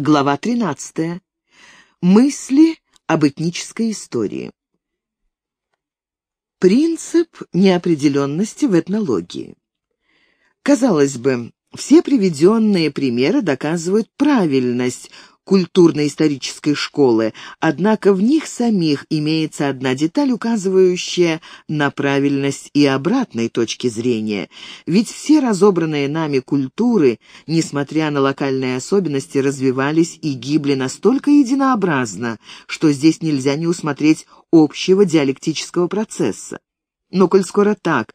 Глава 13. Мысли об этнической истории. Принцип неопределенности в этнологии. Казалось бы, все приведенные примеры доказывают правильность культурно-исторической школы, однако в них самих имеется одна деталь, указывающая на правильность и обратной точки зрения. Ведь все разобранные нами культуры, несмотря на локальные особенности, развивались и гибли настолько единообразно, что здесь нельзя не усмотреть общего диалектического процесса. Но коль скоро так,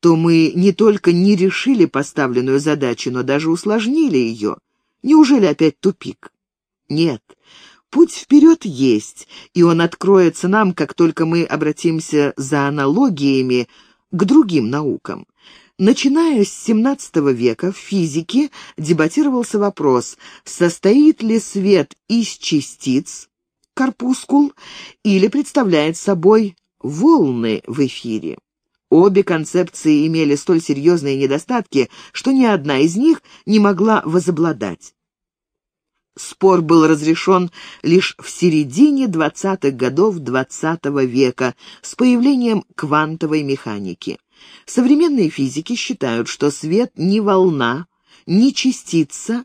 то мы не только не решили поставленную задачу, но даже усложнили ее. Неужели опять тупик? Нет, путь вперед есть, и он откроется нам, как только мы обратимся за аналогиями к другим наукам. Начиная с XVII века в физике дебатировался вопрос, состоит ли свет из частиц, корпускул, или представляет собой волны в эфире. Обе концепции имели столь серьезные недостатки, что ни одна из них не могла возобладать. Спор был разрешен лишь в середине 20-х годов XX -го века с появлением квантовой механики. Современные физики считают, что свет не волна, не частица,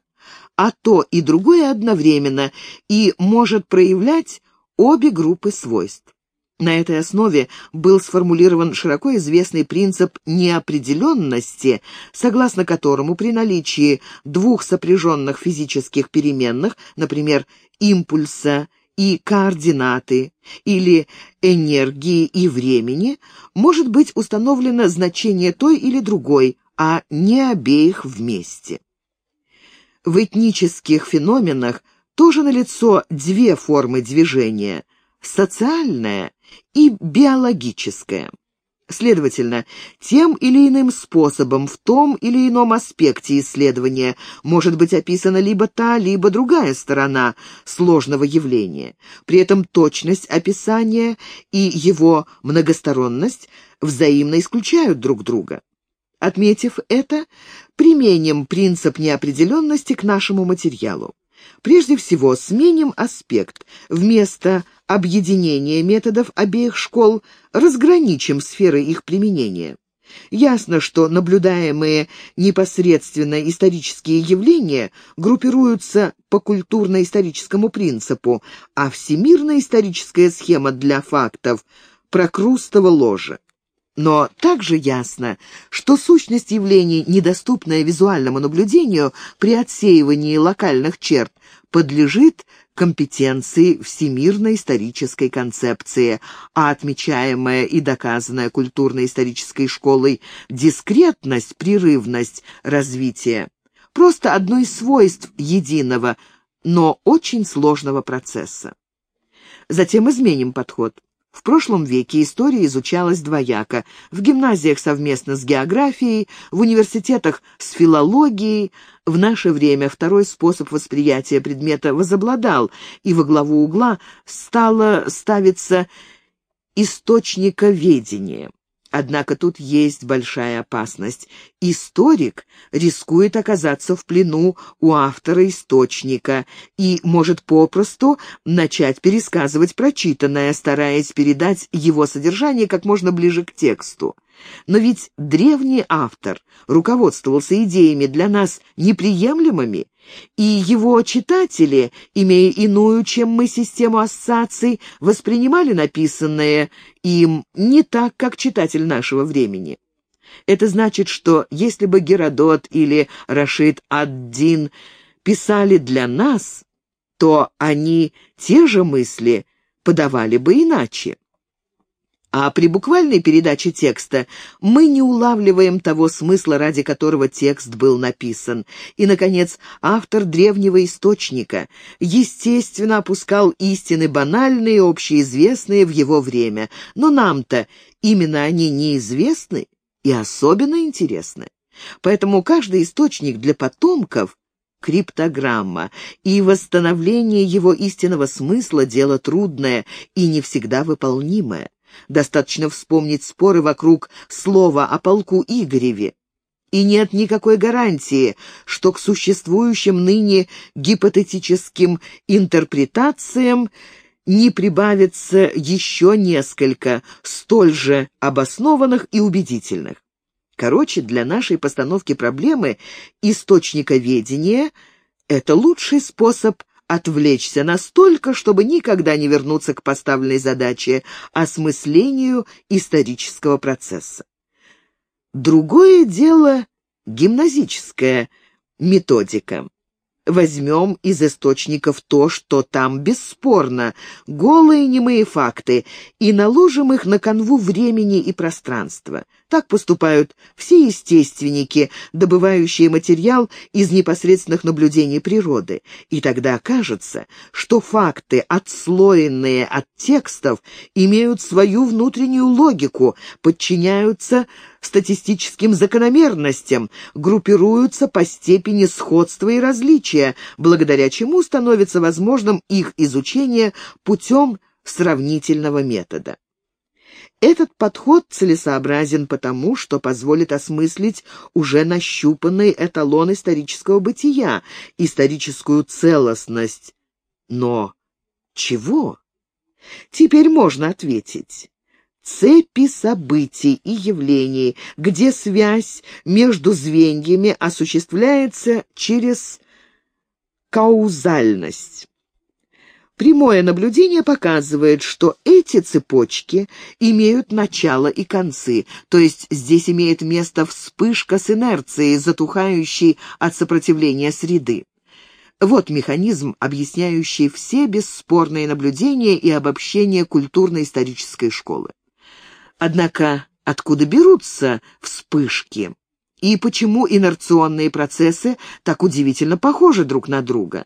а то и другое одновременно и может проявлять обе группы свойств. На этой основе был сформулирован широко известный принцип неопределенности, согласно которому при наличии двух сопряженных физических переменных, например, импульса и координаты или энергии и времени, может быть установлено значение той или другой, а не обеих вместе. В этнических феноменах тоже налицо две формы движения – социальная и биологическое. Следовательно, тем или иным способом в том или ином аспекте исследования может быть описана либо та, либо другая сторона сложного явления. При этом точность описания и его многосторонность взаимно исключают друг друга. Отметив это, применим принцип неопределенности к нашему материалу. Прежде всего, сменим аспект. Вместо объединения методов обеих школ разграничим сферы их применения. Ясно, что наблюдаемые непосредственно исторические явления группируются по культурно-историческому принципу, а всемирно-историческая схема для фактов – прокрустово ложе. Но также ясно, что сущность явлений, недоступная визуальному наблюдению при отсеивании локальных черт, подлежит компетенции всемирной исторической концепции, а отмечаемая и доказанная культурно-исторической школой дискретность, прерывность развития – просто одно из свойств единого, но очень сложного процесса. Затем изменим подход. В прошлом веке история изучалась двояко. В гимназиях совместно с географией, в университетах с филологией. В наше время второй способ восприятия предмета возобладал, и во главу угла стало ставиться источниковедение. Однако тут есть большая опасность. Историк рискует оказаться в плену у автора источника и может попросту начать пересказывать прочитанное, стараясь передать его содержание как можно ближе к тексту. Но ведь древний автор руководствовался идеями для нас неприемлемыми, и его читатели, имея иную, чем мы, систему ассоциаций, воспринимали написанное им не так, как читатель нашего времени. Это значит, что если бы Геродот или Рашид ад-Дин писали для нас, то они те же мысли подавали бы иначе. А при буквальной передаче текста мы не улавливаем того смысла, ради которого текст был написан. И, наконец, автор древнего источника, естественно, опускал истины банальные, общеизвестные в его время. Но нам-то именно они неизвестны и особенно интересны. Поэтому каждый источник для потомков — криптограмма, и восстановление его истинного смысла — дело трудное и не всегда выполнимое. Достаточно вспомнить споры вокруг слова о полку Игореве. и нет никакой гарантии, что к существующим ныне гипотетическим интерпретациям не прибавится еще несколько, столь же обоснованных и убедительных. Короче, для нашей постановки проблемы источниковедение — это лучший способ отвлечься настолько, чтобы никогда не вернуться к поставленной задаче — осмыслению исторического процесса. Другое дело — гимназическая методика. Возьмем из источников то, что там бесспорно, голые немые факты, и наложим их на канву времени и пространства. Так поступают все естественники, добывающие материал из непосредственных наблюдений природы. И тогда окажется, что факты, отслоенные от текстов, имеют свою внутреннюю логику, подчиняются статистическим закономерностям, группируются по степени сходства и различия, благодаря чему становится возможным их изучение путем сравнительного метода. Этот подход целесообразен потому, что позволит осмыслить уже нащупанный эталон исторического бытия, историческую целостность. Но чего? Теперь можно ответить. Цепи событий и явлений, где связь между звеньями осуществляется через каузальность. Прямое наблюдение показывает, что эти цепочки имеют начало и концы, то есть здесь имеет место вспышка с инерцией, затухающей от сопротивления среды. Вот механизм, объясняющий все бесспорные наблюдения и обобщения культурно-исторической школы. Однако откуда берутся вспышки? И почему инерционные процессы так удивительно похожи друг на друга?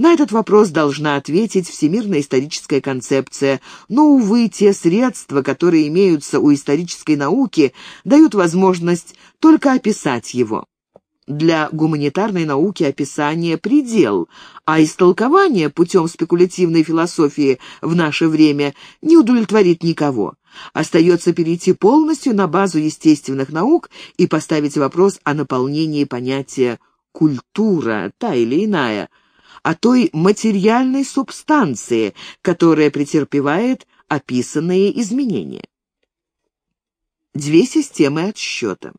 На этот вопрос должна ответить всемирная историческая концепция, но, увы, те средства, которые имеются у исторической науки, дают возможность только описать его. Для гуманитарной науки описание – предел, а истолкование путем спекулятивной философии в наше время не удовлетворит никого. Остается перейти полностью на базу естественных наук и поставить вопрос о наполнении понятия «культура», та или иная – о той материальной субстанции, которая претерпевает описанные изменения. Две системы отсчета.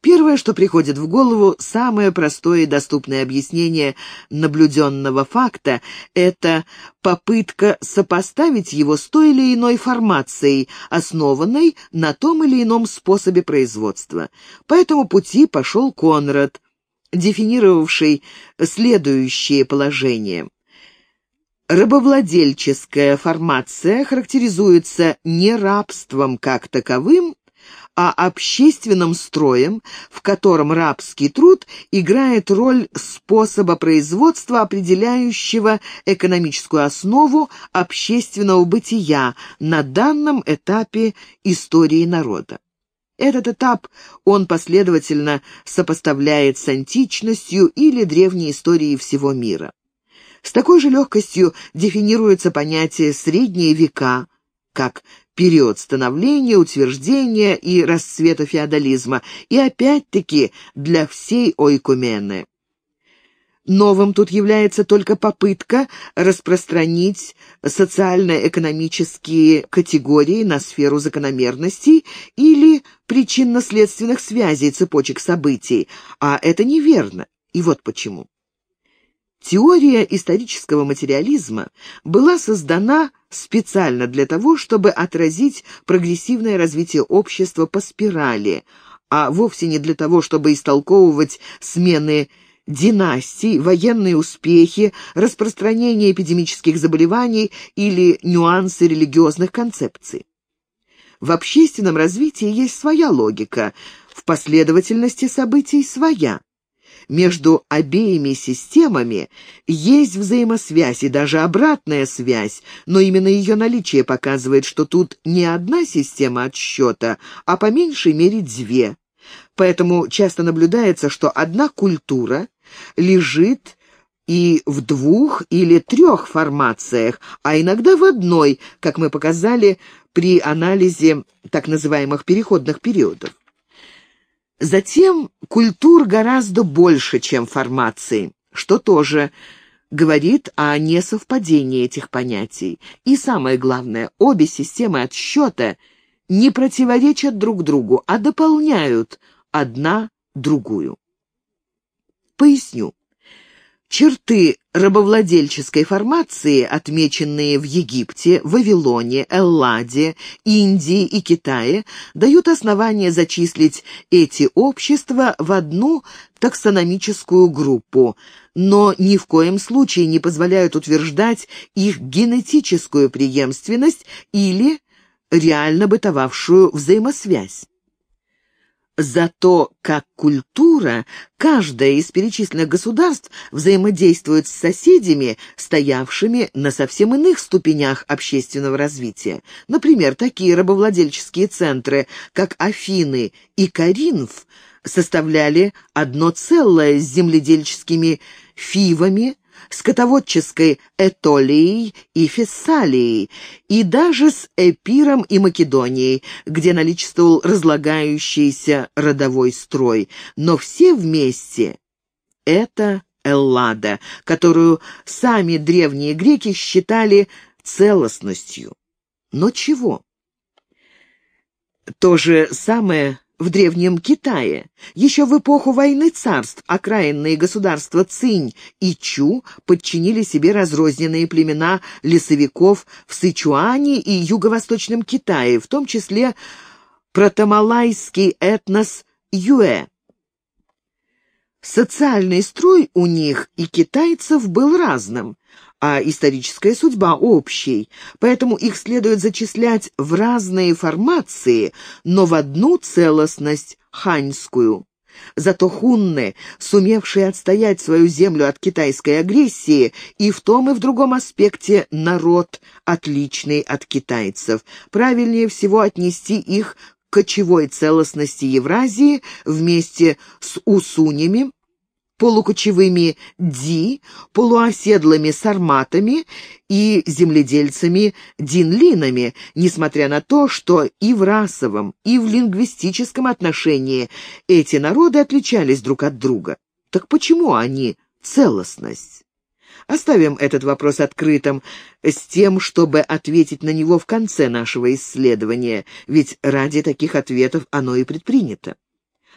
Первое, что приходит в голову, самое простое и доступное объяснение наблюденного факта – это попытка сопоставить его с той или иной формацией, основанной на том или ином способе производства. По этому пути пошел Конрад – дефинировавший следующее положение. Рабовладельческая формация характеризуется не рабством как таковым, а общественным строем, в котором рабский труд играет роль способа производства, определяющего экономическую основу общественного бытия на данном этапе истории народа. Этот этап он последовательно сопоставляет с античностью или древней историей всего мира. С такой же легкостью дефинируется понятие «средние века», как период становления, утверждения и расцвета феодализма, и опять-таки для всей ойкумены. Новым тут является только попытка распространить социально-экономические категории на сферу закономерностей или причинно-следственных связей цепочек событий, а это неверно. И вот почему. Теория исторического материализма была создана специально для того, чтобы отразить прогрессивное развитие общества по спирали, а вовсе не для того, чтобы истолковывать смены династий, военные успехи, распространение эпидемических заболеваний или нюансы религиозных концепций. В общественном развитии есть своя логика, в последовательности событий своя. Между обеими системами есть взаимосвязь и даже обратная связь, но именно ее наличие показывает, что тут не одна система отсчета, а по меньшей мере две. Поэтому часто наблюдается, что одна культура лежит и в двух или трех формациях, а иногда в одной, как мы показали при анализе так называемых переходных периодов. Затем культур гораздо больше, чем формации, что тоже говорит о несовпадении этих понятий. И самое главное, обе системы отсчета не противоречат друг другу, а дополняют одна другую. Поясню. Черты рабовладельческой формации, отмеченные в Египте, Вавилоне, Элладе, Индии и Китае, дают основание зачислить эти общества в одну таксономическую группу, но ни в коем случае не позволяют утверждать их генетическую преемственность или реально бытовавшую взаимосвязь. Зато как культура каждое из перечисленных государств взаимодействует с соседями, стоявшими на совсем иных ступенях общественного развития. Например, такие рабовладельческие центры, как Афины и Каринф, составляли одно целое с земледельческими фивами, скотоводческой Этолией и Фессалией, и даже с Эпиром и Македонией, где наличествовал разлагающийся родовой строй. Но все вместе — это Эллада, которую сами древние греки считали целостностью. Но чего? То же самое в Древнем Китае. Еще в эпоху войны царств окраинные государства Цинь и Чу подчинили себе разрозненные племена лесовиков в Сычуане и Юго-Восточном Китае, в том числе протомалайский этнос Юэ. Социальный строй у них и китайцев был разным а историческая судьба общей, поэтому их следует зачислять в разные формации, но в одну целостность ханьскую. Зато хунны, сумевшие отстоять свою землю от китайской агрессии, и в том и в другом аспекте народ, отличный от китайцев. Правильнее всего отнести их к кочевой целостности Евразии вместе с усунями, полукочевыми ди, полуоседлыми сарматами и земледельцами-динлинами, несмотря на то, что и в расовом, и в лингвистическом отношении эти народы отличались друг от друга. Так почему они целостность? Оставим этот вопрос открытым, с тем, чтобы ответить на него в конце нашего исследования, ведь ради таких ответов оно и предпринято.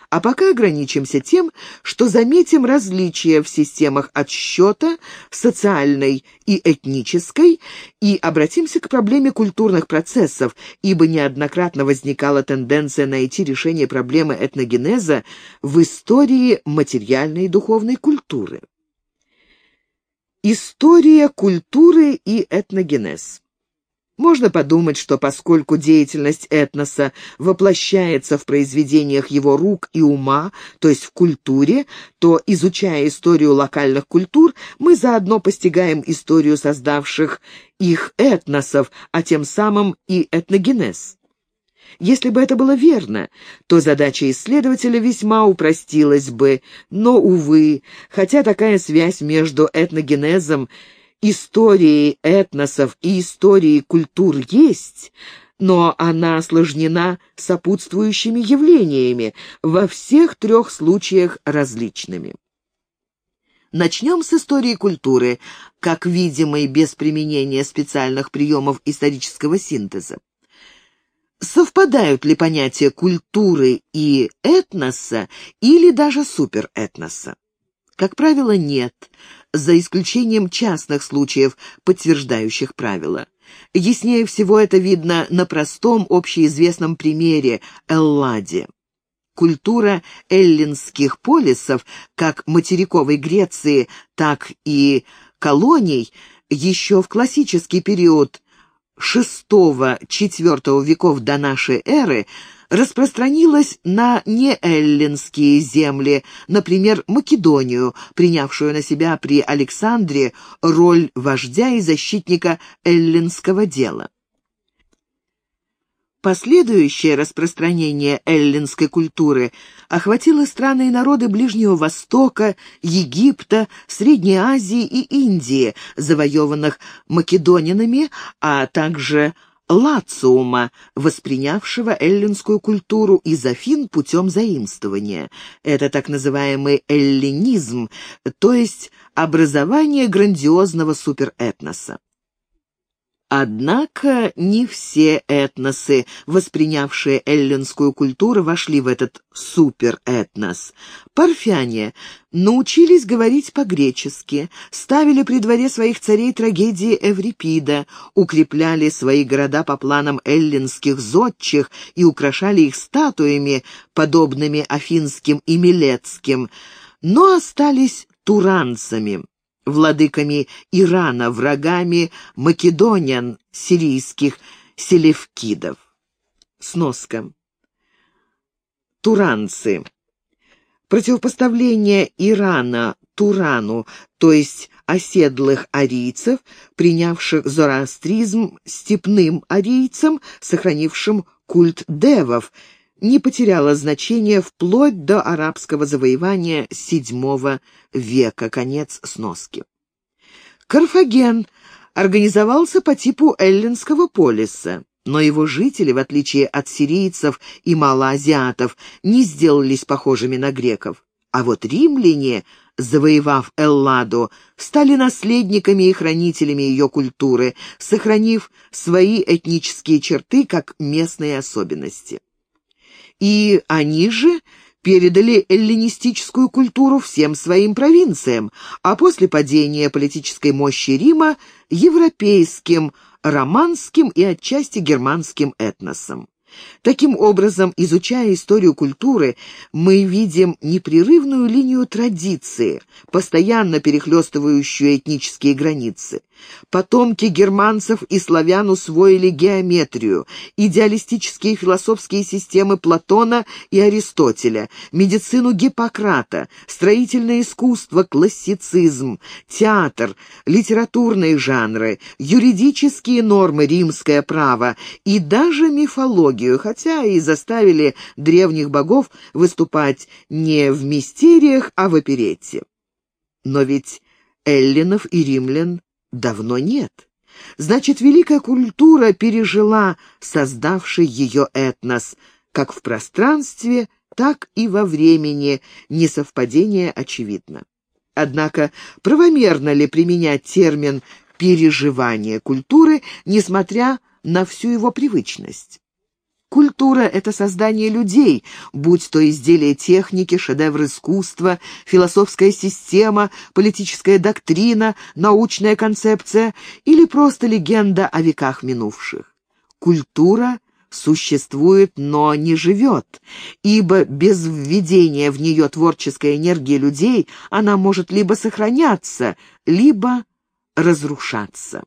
А пока ограничимся тем, что заметим различия в системах отсчета, социальной и этнической, и обратимся к проблеме культурных процессов, ибо неоднократно возникала тенденция найти решение проблемы этногенеза в истории материальной и духовной культуры. История культуры и этногенез можно подумать, что поскольку деятельность этноса воплощается в произведениях его рук и ума, то есть в культуре, то, изучая историю локальных культур, мы заодно постигаем историю создавших их этносов, а тем самым и этногенез. Если бы это было верно, то задача исследователя весьма упростилась бы, но, увы, хотя такая связь между этногенезом Истории этносов и истории культур есть, но она осложнена сопутствующими явлениями, во всех трех случаях различными. Начнем с истории культуры, как видимой без применения специальных приемов исторического синтеза. Совпадают ли понятия культуры и этноса или даже суперэтноса? Как правило, нет, за исключением частных случаев, подтверждающих правила. Яснее всего это видно на простом общеизвестном примере – Элладе. Культура эллинских полисов, как материковой Греции, так и колоний, еще в классический период VI-IV веков до нашей эры – распространилась на неэллинские земли, например, Македонию, принявшую на себя при Александре роль вождя и защитника эллинского дела. Последующее распространение эллинской культуры охватило страны и народы Ближнего Востока, Египта, Средней Азии и Индии, завоеванных македонинами, а также Лациума, воспринявшего эллинскую культуру из Афин путем заимствования. Это так называемый эллинизм, то есть образование грандиозного суперэтноса. Однако не все этносы, воспринявшие эллинскую культуру, вошли в этот суперэтнос. Парфяне научились говорить по-гречески, ставили при дворе своих царей трагедии Эврипида, укрепляли свои города по планам эллинских зодчих и украшали их статуями, подобными афинским и милецким, но остались туранцами владыками Ирана, врагами македонян сирийских селевкидов. Сноска. Туранцы. Противопоставление Ирана Турану, то есть оседлых арийцев, принявших зороастризм степным арийцам, сохранившим культ девов, не потеряла значения вплоть до арабского завоевания VII века, конец сноски. Карфаген организовался по типу эллинского полиса, но его жители, в отличие от сирийцев и малоазиатов, не сделались похожими на греков. А вот римляне, завоевав Элладу, стали наследниками и хранителями ее культуры, сохранив свои этнические черты как местные особенности и они же передали эллинистическую культуру всем своим провинциям, а после падения политической мощи Рима – европейским, романским и отчасти германским этносам. Таким образом, изучая историю культуры, мы видим непрерывную линию традиции, постоянно перехлестывающую этнические границы. Потомки германцев и славян усвоили геометрию, идеалистические философские системы Платона и Аристотеля, медицину Гиппократа, строительное искусство, классицизм, театр, литературные жанры, юридические нормы, римское право и даже мифологию, хотя и заставили древних богов выступать не в мистериях, а в оперетте. Но ведь эллинов и римлян давно нет. Значит, великая культура пережила создавший ее этнос, как в пространстве, так и во времени, несовпадение очевидно. Однако правомерно ли применять термин «переживание культуры», несмотря на всю его привычность? Культура — это создание людей, будь то изделие техники, шедевр искусства, философская система, политическая доктрина, научная концепция или просто легенда о веках минувших. Культура существует, но не живет, ибо без введения в нее творческой энергии людей она может либо сохраняться, либо разрушаться.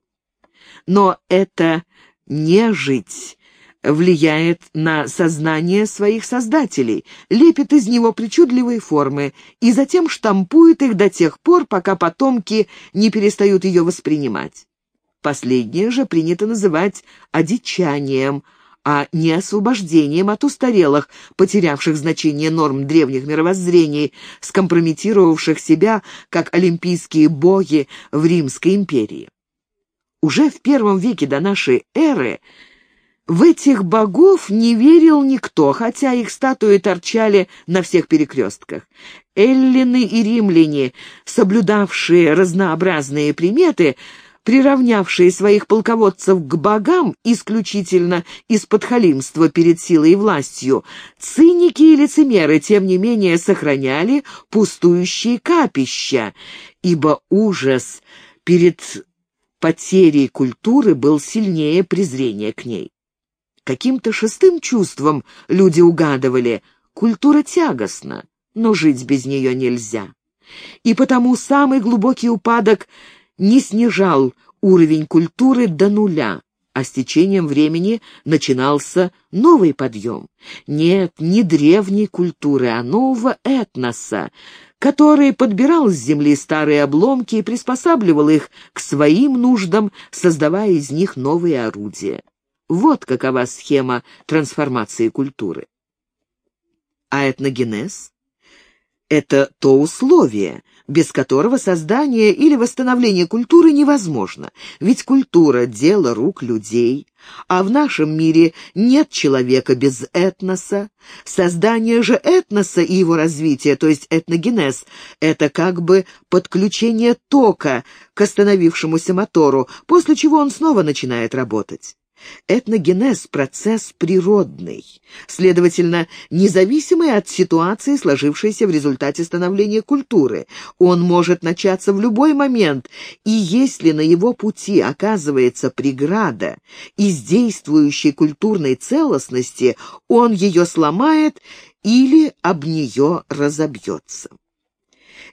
Но это не жить влияет на сознание своих создателей, лепит из него причудливые формы и затем штампует их до тех пор, пока потомки не перестают ее воспринимать. Последнее же принято называть одичанием, а не освобождением от устарелых, потерявших значение норм древних мировоззрений, скомпрометировавших себя как олимпийские боги в Римской империи. Уже в первом веке до нашей эры в этих богов не верил никто, хотя их статуи торчали на всех перекрестках. Эллины и римляне, соблюдавшие разнообразные приметы, приравнявшие своих полководцев к богам исключительно из подхалимства перед силой и властью, циники и лицемеры, тем не менее, сохраняли пустующие капища, ибо ужас перед потерей культуры был сильнее презрения к ней. Каким-то шестым чувством люди угадывали, культура тягостна, но жить без нее нельзя. И потому самый глубокий упадок не снижал уровень культуры до нуля, а с течением времени начинался новый подъем. Нет, не древней культуры, а нового этноса, который подбирал с земли старые обломки и приспосабливал их к своим нуждам, создавая из них новые орудия. Вот какова схема трансформации культуры. А этногенез? Это то условие, без которого создание или восстановление культуры невозможно. Ведь культура — дело рук людей, а в нашем мире нет человека без этноса. Создание же этноса и его развитие, то есть этногенез, это как бы подключение тока к остановившемуся мотору, после чего он снова начинает работать. Этногенез – процесс природный, следовательно, независимый от ситуации, сложившейся в результате становления культуры. Он может начаться в любой момент, и если на его пути оказывается преграда из действующей культурной целостности, он ее сломает или об нее разобьется.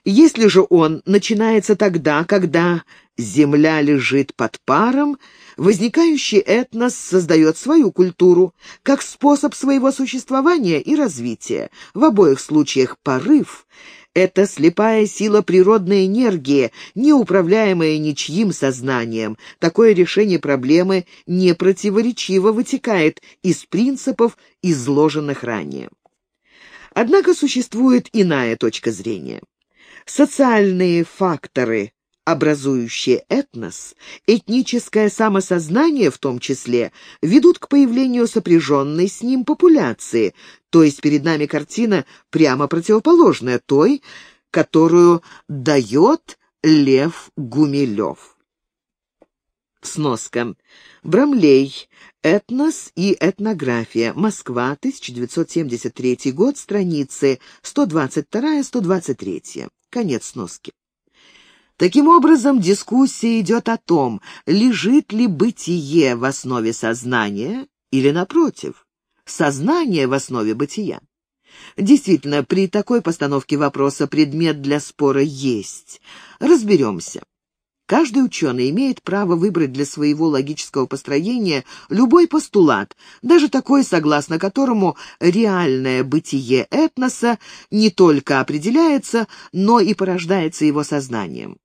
Если же он начинается тогда, когда земля лежит под паром, возникающий этнос создает свою культуру, как способ своего существования и развития. В обоих случаях порыв — это слепая сила природной энергии, не управляемая ничьим сознанием. Такое решение проблемы не противоречиво вытекает из принципов, изложенных ранее. Однако существует иная точка зрения. Социальные факторы, образующие этнос, этническое самосознание в том числе, ведут к появлению сопряженной с ним популяции, то есть перед нами картина прямо противоположная той, которую дает Лев Гумилев. Сноска. Брамлей. Этнос и этнография. Москва, 1973 год, страницы 122-123. Конец сноски. Таким образом, дискуссия идет о том, лежит ли бытие в основе сознания или, напротив, сознание в основе бытия. Действительно, при такой постановке вопроса предмет для спора есть. Разберемся. Каждый ученый имеет право выбрать для своего логического построения любой постулат, даже такой, согласно которому реальное бытие этноса не только определяется, но и порождается его сознанием.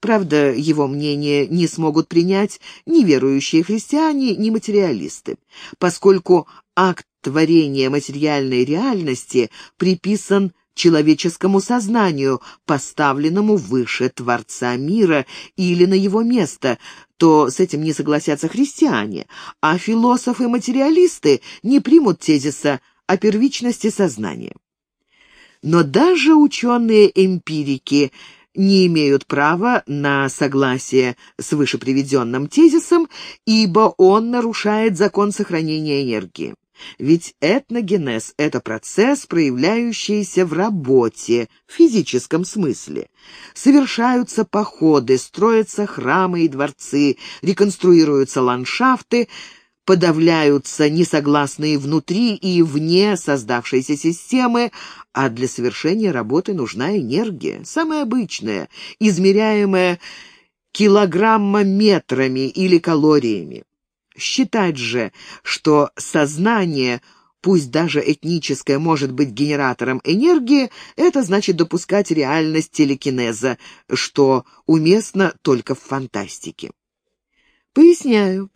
Правда, его мнение не смогут принять ни верующие христиане, ни материалисты, поскольку акт творения материальной реальности приписан человеческому сознанию, поставленному выше Творца мира или на его место, то с этим не согласятся христиане, а философы-материалисты не примут тезиса о первичности сознания. Но даже ученые-эмпирики не имеют права на согласие с вышеприведенным тезисом, ибо он нарушает закон сохранения энергии. Ведь этногенез — это процесс, проявляющийся в работе, в физическом смысле. Совершаются походы, строятся храмы и дворцы, реконструируются ландшафты, подавляются несогласные внутри и вне создавшейся системы, а для совершения работы нужна энергия, самая обычная, измеряемая килограммометрами или калориями. Считать же, что сознание, пусть даже этническое, может быть генератором энергии, это значит допускать реальность телекинеза, что уместно только в фантастике. Поясняю.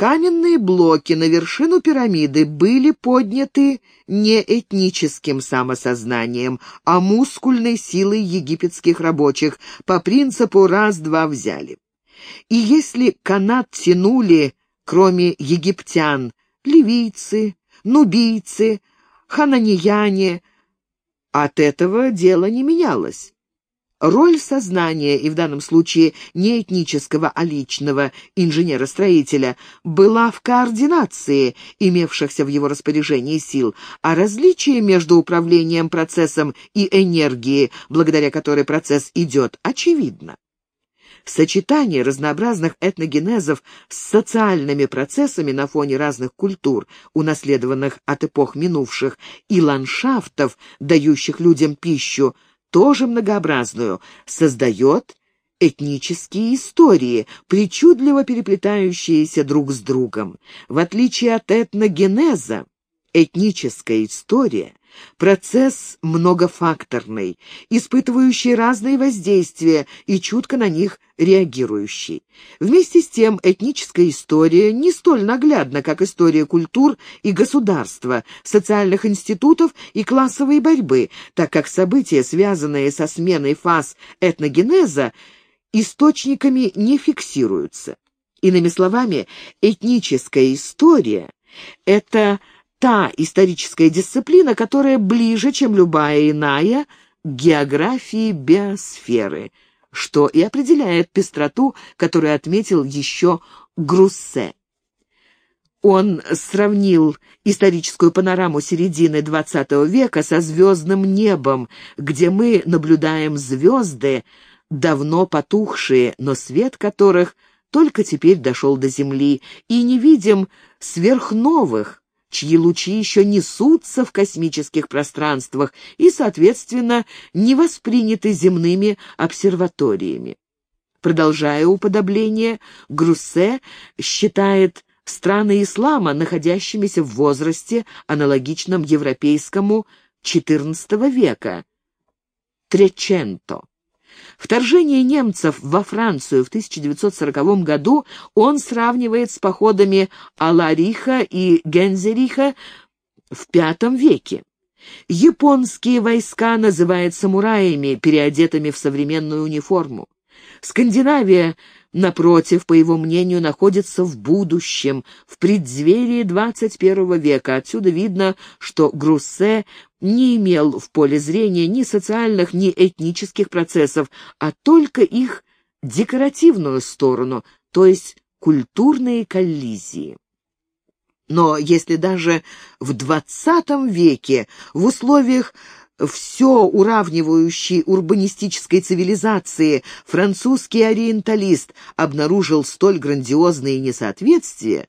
Каменные блоки на вершину пирамиды были подняты не этническим самосознанием, а мускульной силой египетских рабочих по принципу «раз-два взяли». И если канат тянули кроме египтян, ливийцы, нубийцы, хананияне. От этого дело не менялось. Роль сознания, и в данном случае не этнического, а личного инженера-строителя, была в координации имевшихся в его распоряжении сил, а различие между управлением процессом и энергией, благодаря которой процесс идет, очевидно. Сочетание разнообразных этногенезов с социальными процессами на фоне разных культур, унаследованных от эпох минувших, и ландшафтов, дающих людям пищу, тоже многообразную, создает этнические истории, причудливо переплетающиеся друг с другом. В отличие от этногенеза, этническая история Процесс многофакторный, испытывающий разные воздействия и чутко на них реагирующий. Вместе с тем этническая история не столь наглядна, как история культур и государства, социальных институтов и классовой борьбы, так как события, связанные со сменой фаз этногенеза, источниками не фиксируются. Иными словами, этническая история — это та историческая дисциплина, которая ближе, чем любая иная, к географии биосферы, что и определяет пестроту, которую отметил еще Груссе. Он сравнил историческую панораму середины XX века со звездным небом, где мы наблюдаем звезды, давно потухшие, но свет которых только теперь дошел до Земли, и не видим сверхновых, чьи лучи еще несутся в космических пространствах и, соответственно, не восприняты земными обсерваториями. Продолжая уподобление, Груссе считает страны ислама, находящимися в возрасте, аналогичном европейскому XIV века, Треченто. Вторжение немцев во Францию в 1940 году он сравнивает с походами Алариха и Гензериха в V веке. Японские войска называют самураями, переодетыми в современную униформу. Скандинавия напротив, по его мнению, находится в будущем, в преддверии 21 века. Отсюда видно, что Груссе не имел в поле зрения ни социальных, ни этнических процессов, а только их декоративную сторону, то есть культурные коллизии. Но если даже в XX веке в условиях все уравнивающей урбанистической цивилизации французский ориенталист обнаружил столь грандиозные несоответствия,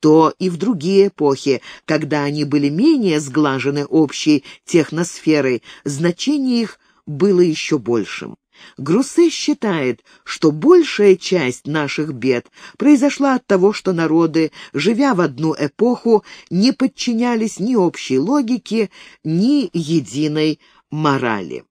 то и в другие эпохи, когда они были менее сглажены общей техносферой, значение их было еще большим. Груссе считает, что большая часть наших бед произошла от того, что народы, живя в одну эпоху, не подчинялись ни общей логике, ни единой морали.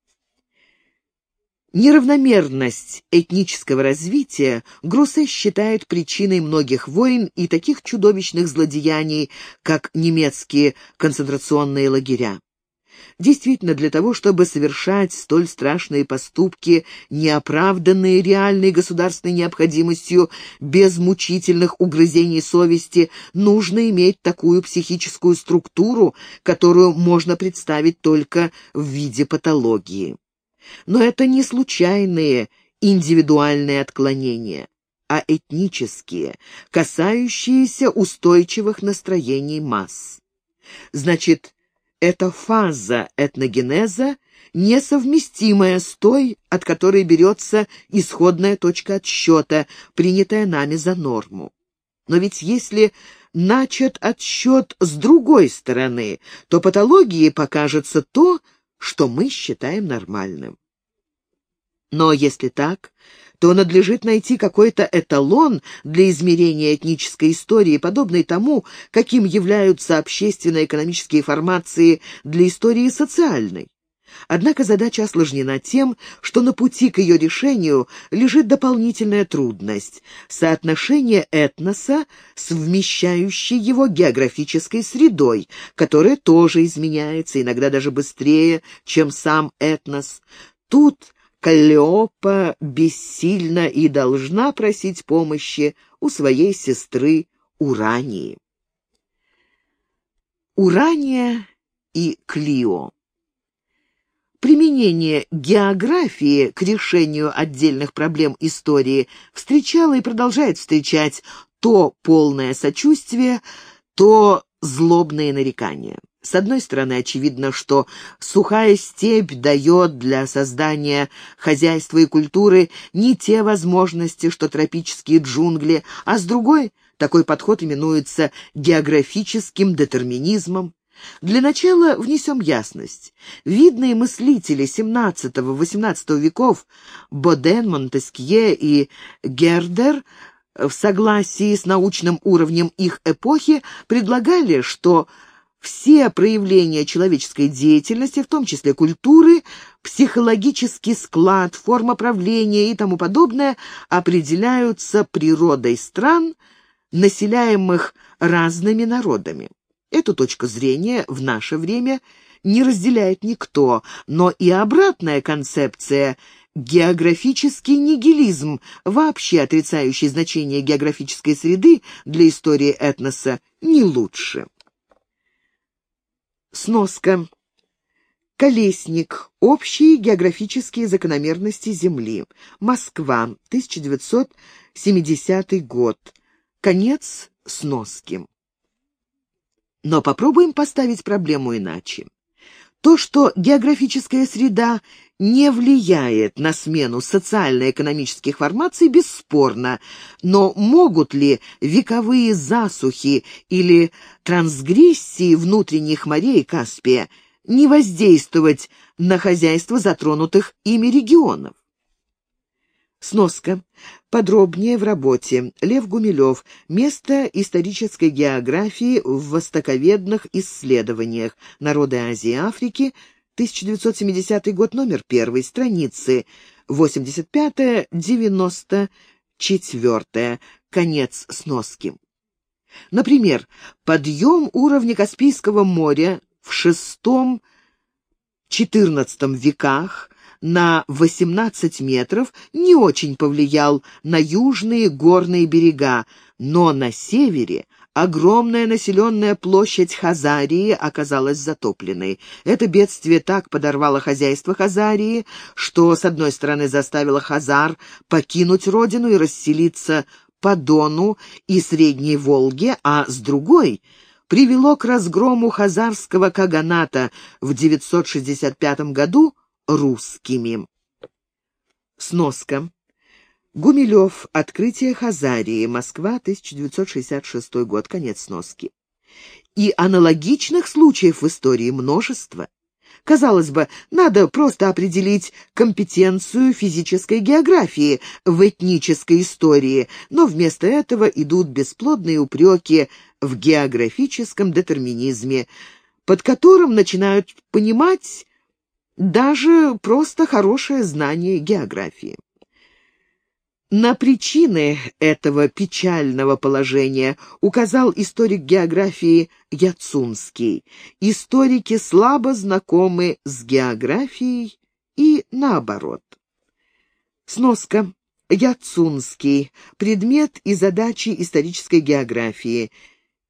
Неравномерность этнического развития Груссе считает причиной многих войн и таких чудовищных злодеяний, как немецкие концентрационные лагеря. Действительно, для того, чтобы совершать столь страшные поступки, неоправданные реальной государственной необходимостью, без мучительных угрызений совести, нужно иметь такую психическую структуру, которую можно представить только в виде патологии. Но это не случайные индивидуальные отклонения, а этнические, касающиеся устойчивых настроений масс. Значит, это фаза этногенеза, несовместимая с той, от которой берется исходная точка отсчета, принятая нами за норму. Но ведь если начат отсчет с другой стороны, то патологией покажется то, что мы считаем нормальным. Но если так, то надлежит найти какой-то эталон для измерения этнической истории, подобный тому, каким являются общественно-экономические формации для истории социальной. Однако задача осложнена тем, что на пути к ее решению лежит дополнительная трудность – соотношение этноса с вмещающей его географической средой, которая тоже изменяется, иногда даже быстрее, чем сам этнос. Тут Каллиопа бессильна и должна просить помощи у своей сестры Урании. Урания и Клио Применение географии к решению отдельных проблем истории встречало и продолжает встречать то полное сочувствие, то злобные нарекания. С одной стороны, очевидно, что сухая степь дает для создания хозяйства и культуры не те возможности, что тропические джунгли, а с другой, такой подход именуется географическим детерминизмом. Для начала внесем ясность. Видные мыслители XVII-XVIII веков Боден, Монтескье и Гердер в согласии с научным уровнем их эпохи предлагали, что все проявления человеческой деятельности, в том числе культуры, психологический склад, форма правления и тому подобное, определяются природой стран, населяемых разными народами. Эту точку зрения в наше время не разделяет никто, но и обратная концепция географический нигилизм, вообще отрицающий значение географической среды для истории этноса, не лучше. Сноска. Колесник. Общие географические закономерности Земли. Москва. 1970 год. Конец сноски. Но попробуем поставить проблему иначе. То, что географическая среда не влияет на смену социально-экономических формаций, бесспорно, но могут ли вековые засухи или трансгрессии внутренних морей Каспия не воздействовать на хозяйство затронутых ими регионов? Сноска. Подробнее в работе. Лев Гумилев. Место исторической географии в востоковедных исследованиях. Народы Азии и Африки. 1970 год, номер первой, страницы 85-94, конец сноски. Например, подъем уровня Каспийского моря в VI-XIV веках на 18 метров не очень повлиял на южные горные берега, но на севере Огромная населенная площадь Хазарии оказалась затопленной. Это бедствие так подорвало хозяйство Хазарии, что, с одной стороны, заставило Хазар покинуть родину и расселиться по Дону и Средней Волге, а с другой — привело к разгрому хазарского каганата в 965 году русскими. Сноска. Гумилев. Открытие Хазарии. Москва, 1966 год. Конец сноски. И аналогичных случаев в истории множество. Казалось бы, надо просто определить компетенцию физической географии в этнической истории, но вместо этого идут бесплодные упреки в географическом детерминизме, под которым начинают понимать даже просто хорошее знание географии. На причины этого печального положения указал историк географии Яцунский. Историки слабо знакомы с географией и наоборот. Сноска. Яцунский. Предмет и задачи исторической географии.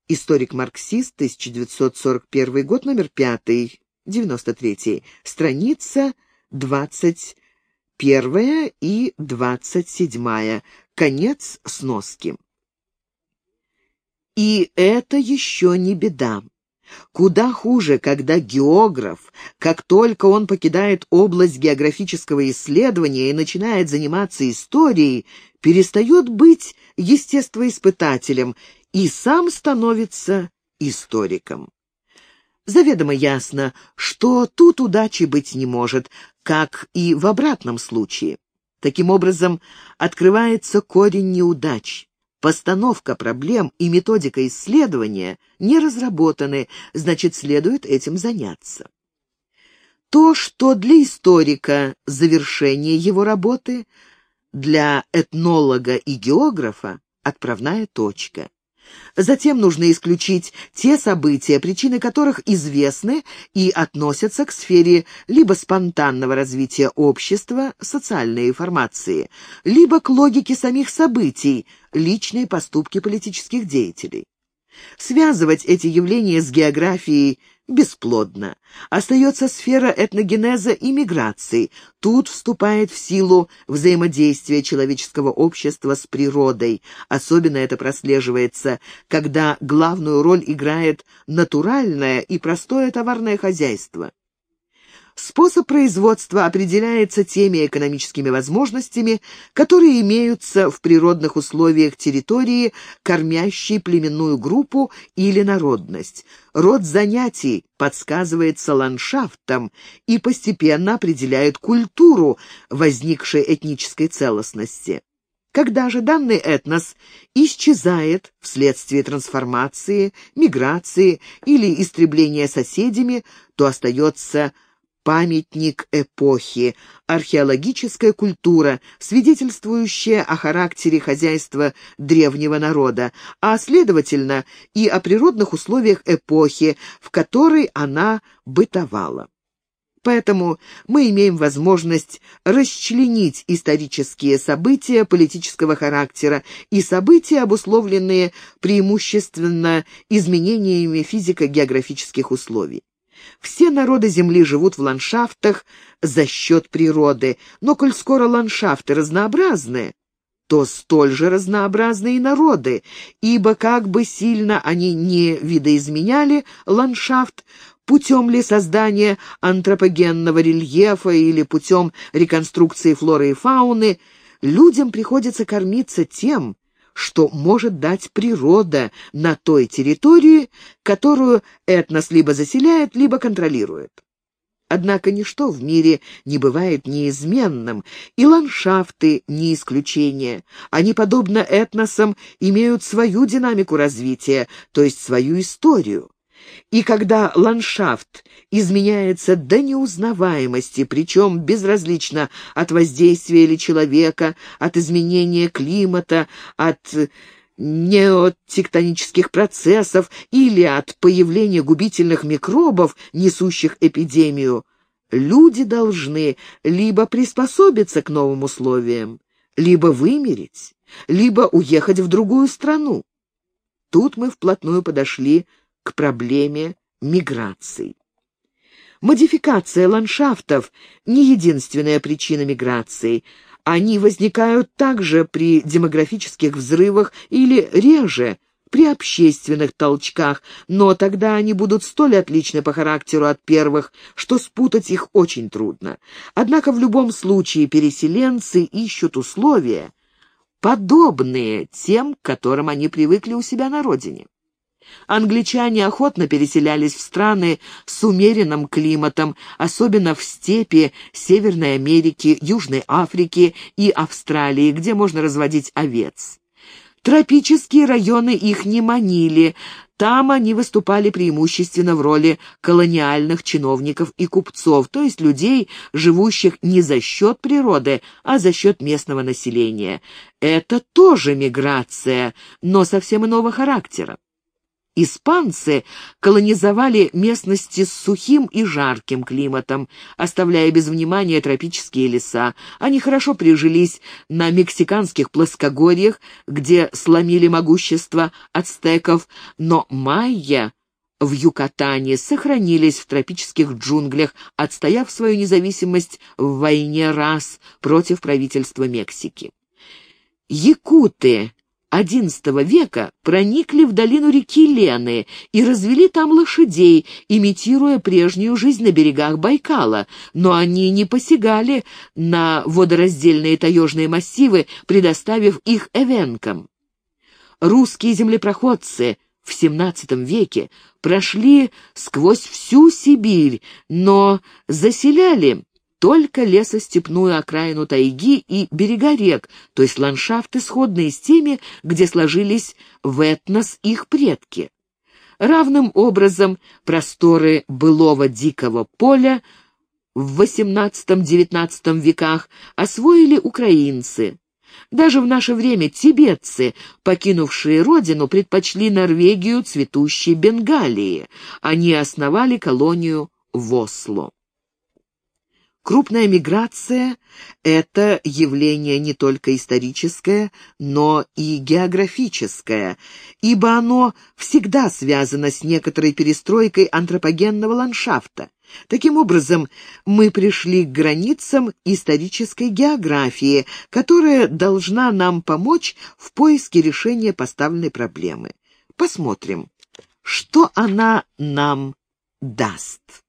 Историк-марксист, 1941 год, номер 5, 93. Страница 20 первая и двадцать седьмая. Конец сноски. И это еще не беда. Куда хуже, когда географ, как только он покидает область географического исследования и начинает заниматься историей, перестает быть естествоиспытателем и сам становится историком. Заведомо ясно, что тут удачи быть не может, как и в обратном случае. Таким образом, открывается корень неудач. Постановка проблем и методика исследования не разработаны, значит, следует этим заняться. То, что для историка завершение его работы, для этнолога и географа отправная точка. Затем нужно исключить те события, причины которых известны и относятся к сфере либо спонтанного развития общества, социальной информации, либо к логике самих событий, личные поступки политических деятелей. Связывать эти явления с географией бесплодно. Остается сфера этногенеза и миграции. Тут вступает в силу взаимодействие человеческого общества с природой. Особенно это прослеживается, когда главную роль играет натуральное и простое товарное хозяйство. Способ производства определяется теми экономическими возможностями, которые имеются в природных условиях территории, кормящей племенную группу или народность. Род занятий подсказывается ландшафтом и постепенно определяет культуру возникшей этнической целостности. Когда же данный этнос исчезает вследствие трансформации, миграции или истребления соседями, то остается памятник эпохи, археологическая культура, свидетельствующая о характере хозяйства древнего народа, а, следовательно, и о природных условиях эпохи, в которой она бытовала. Поэтому мы имеем возможность расчленить исторические события политического характера и события, обусловленные преимущественно изменениями физико-географических условий. Все народы Земли живут в ландшафтах за счет природы, но коль скоро ландшафты разнообразны, то столь же разнообразны и народы, ибо как бы сильно они не видоизменяли ландшафт, путем ли создания антропогенного рельефа или путем реконструкции флоры и фауны, людям приходится кормиться тем, что может дать природа на той территории, которую этнос либо заселяет, либо контролирует. Однако ничто в мире не бывает неизменным, и ландшафты не исключение. Они, подобно этносам, имеют свою динамику развития, то есть свою историю. И когда ландшафт изменяется до неузнаваемости, причем безразлично от воздействия или человека, от изменения климата, от неотектонических процессов или от появления губительных микробов, несущих эпидемию, люди должны либо приспособиться к новым условиям, либо вымереть, либо уехать в другую страну. Тут мы вплотную подошли к проблеме миграции. Модификация ландшафтов – не единственная причина миграции – они возникают также при демографических взрывах или реже при общественных толчках, но тогда они будут столь отличны по характеру от первых, что спутать их очень трудно. Однако в любом случае переселенцы ищут условия, подобные тем, к которым они привыкли у себя на родине. Англичане охотно переселялись в страны с умеренным климатом, особенно в степи Северной Америки, Южной Африки и Австралии, где можно разводить овец. Тропические районы их не манили, там они выступали преимущественно в роли колониальных чиновников и купцов, то есть людей, живущих не за счет природы, а за счет местного населения. Это тоже миграция, но совсем иного характера. Испанцы колонизовали местности с сухим и жарким климатом, оставляя без внимания тропические леса. Они хорошо прижились на мексиканских плоскогорьях, где сломили могущество ацтеков, но майя в Юкатане сохранились в тропических джунглях, отстояв свою независимость в войне раз против правительства Мексики. Якуты XI века проникли в долину реки Лены и развели там лошадей, имитируя прежнюю жизнь на берегах Байкала, но они не посягали на водораздельные таежные массивы, предоставив их эвенкам. Русские землепроходцы в XVII веке прошли сквозь всю Сибирь, но заселяли только лесостепную окраину тайги и берега рек, то есть ландшафты, сходные с теми, где сложились в этнос их предки. Равным образом просторы былого дикого поля в XVIII-XIX веках освоили украинцы. Даже в наше время тибетцы, покинувшие родину, предпочли Норвегию цветущей Бенгалии. Они основали колонию в Осло. Крупная миграция – это явление не только историческое, но и географическое, ибо оно всегда связано с некоторой перестройкой антропогенного ландшафта. Таким образом, мы пришли к границам исторической географии, которая должна нам помочь в поиске решения поставленной проблемы. Посмотрим, что она нам даст.